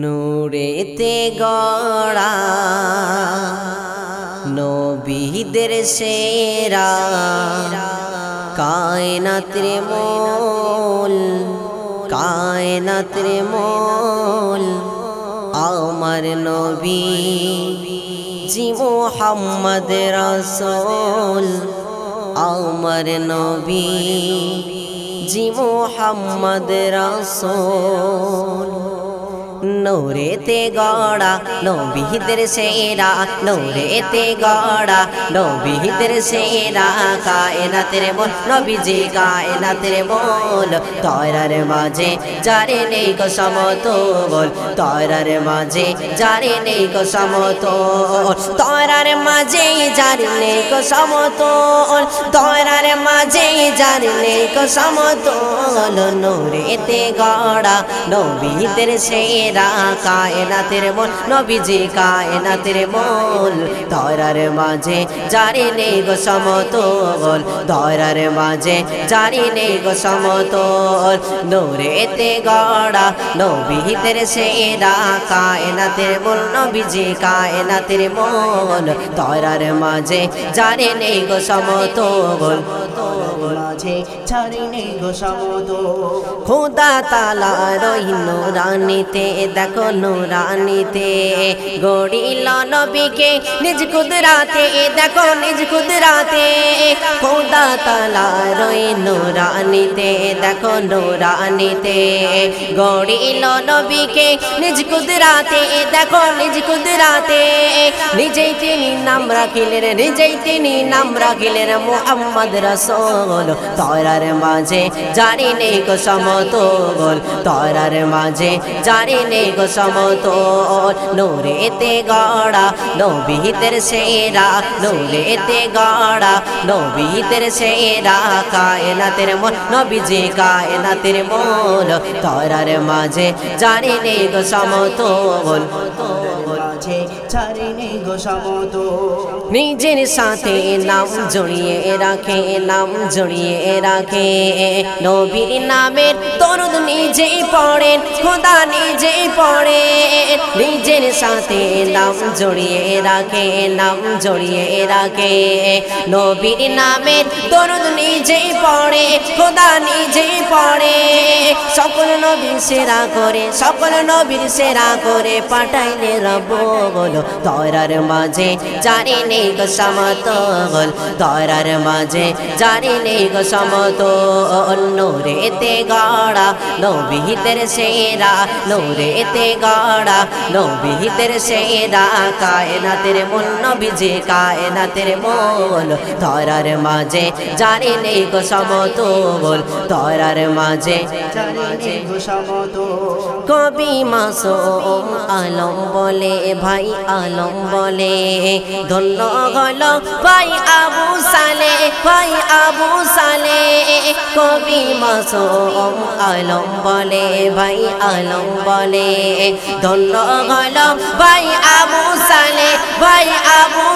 নূরেতে গড়া নবীদের সেরা কায়নাত্রে মোল কায়নাত্রে মোল আমার নবী জি মোহাম্মদ রসোল। আমার নবী জি মোহাম্মদ রসোল। নৌরেতে গড়া নবীদের সেরা, নৌরেতে গড়া নবীদের সেরা, কায়নাতের মন নবীজি, কায়নাতের বল তয়রার মাঝে, যারে নেই গো সমতল, তয়রার মাঝে, যারে নেই গো সমতল, তয়রার মাঝে যারে নেই গো সমতল, তয়রার মাঝে যারে নেই গো সমতল, নৌরেতে গড়া নবীদের সেরা মেরা কায়নাতের মন, নবীজি কায়নাতের মন। ধরার মাঝে জারি নেই গো সমতল, ধরার মাঝে জারি নেই গো সমতল। নূরেতে গড়া, নবীদের সেরা কায়নাতের মন, নবীজি কায়নাতের মন। ধরার মাঝে জারি নেই গো সমতল ছাড়ি নেই গো সমতল। খোদা তালা রইল রানীতে দেখো নুরানিতে। গড়িল নবীকে নিজ কুদরাতে দেখো নিজ কুদরাতে। খোদা তালা রই নুরানিতে দেখো নুরানিতে। গড়িল নবীকে নিজ কুদরাতে দেখো নিজ কুদরাতে। নিজেই তিনি নাম রাখিলেন, নিজেই তিনি নাম রাখিলেন মোহাম্মদ রসোল। তরার মাঝে জানি নেই গো সমতল তরার মাঝে জানি গো সমতল, নূরেতে গড়া, নবীতের সেরা, নূরেতে গড়া, নবীতের সেরা, কায়নাতের মন, নবীজি কায়নাতের মন, তরার মাঝে জানি নেই গো সমতল নিজের সাথে নাম জড়িয়ে রাখে, নাম জড়িয়ে রাখে। নবীর নামের তরুদ নিজেই পড়েন খোদা নিজেই পড়ে। নিজের সাথে নাম জড়িয়ে রাখে, নাম জড়িয়ে রাখে। নবীর নামের তরুদ নিজেই পড়ে, খোদা নিজেই পড়ে। সকল নবীর সেরা করে, সকল নবীর সেরা করে পাঠাইলে রব বলো। তরার মাঝে জানি নেই গো সমতল। তরার মাঝে জানি নেই গো সমতল। নূরেতে গড়া নবীদের সেরা। নূরেতে গড়া নবীদের সেরা। কায়নাতের মন নবীজি, কায়নাতের মন। তরার মাঝে জানি নেই গো সমতল। তরার মাঝে কবি মাসুম আলম বলে, ভাই আলম বলে, ধন্য গল ভাই আবু সালে, ভাই আবু সালে, কবি মাসুম আলম বলে, ভাই আলম বলে, ধন্য গল ভাই আবু সালে, ভাই আবু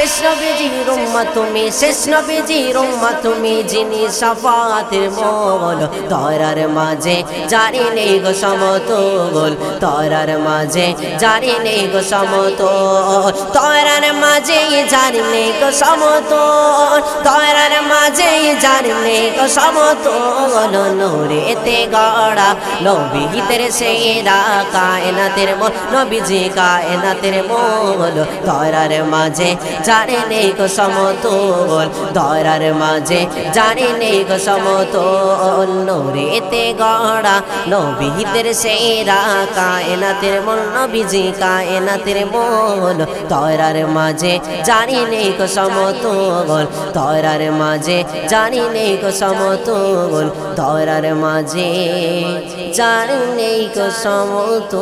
শেষ নবীজির উম্মত তুমি, শেষ নবীজির উম্মত তুমি, যিনি সাফাতের মল, তরার মাঝে জারি নেই গো সমতল, তরার মাঝে জারি নেই গো সমতল, তরার মাঝে জারি নেই গো সমতল, তরার মাঝে জারি নেই গো সমতল নূরেতে গড়া নবীদের সেরা কায়নাতের মন নবীজি কায়নাতের মন তরার মাঝে জারি নেই গো সমতল তরার মাঝে জারি নেই গো সমতল। নূরেতে গড়া নবীদের সেরা, কায়নাতের মন নবীজি, কায়নাতের মন তরার মাঝে জানি নেই গো সমতল তরার মাঝে জানি নেই গো সমতল। তরার মাঝে জানি নেই গো সমতল।